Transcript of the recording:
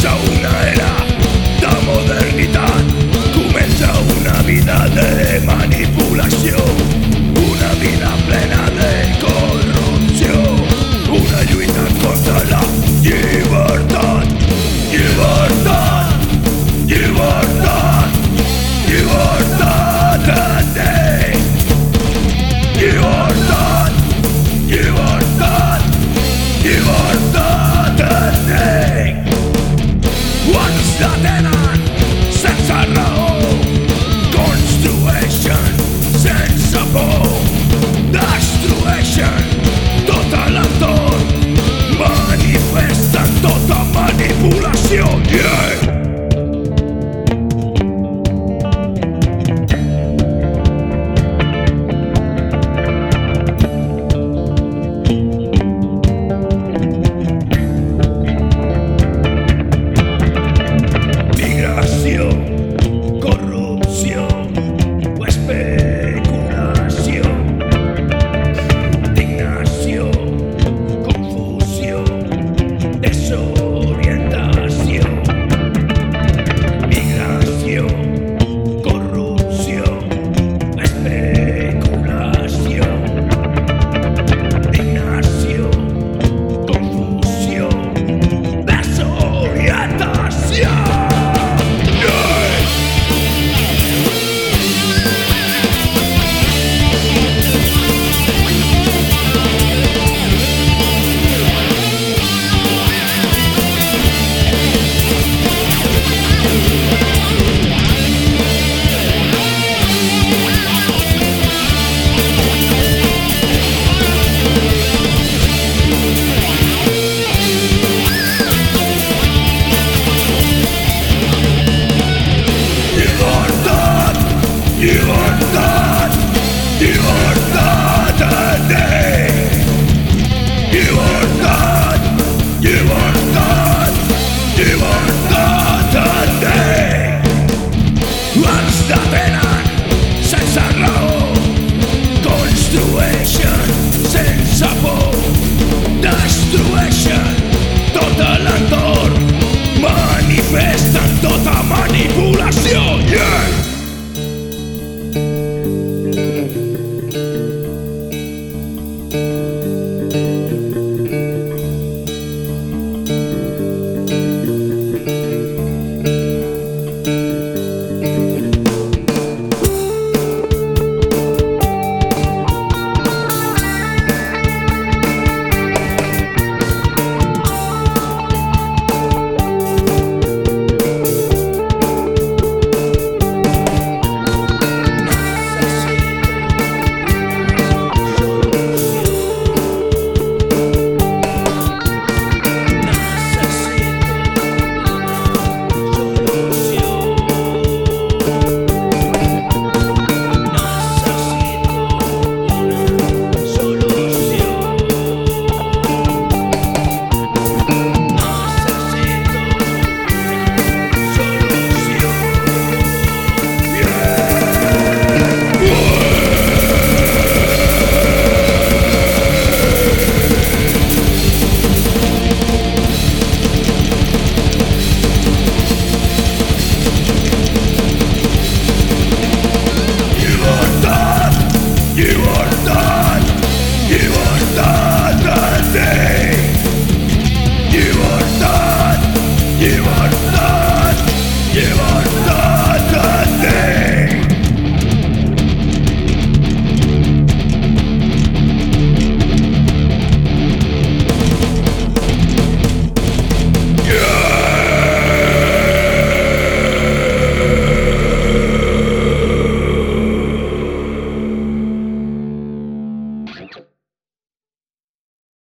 show.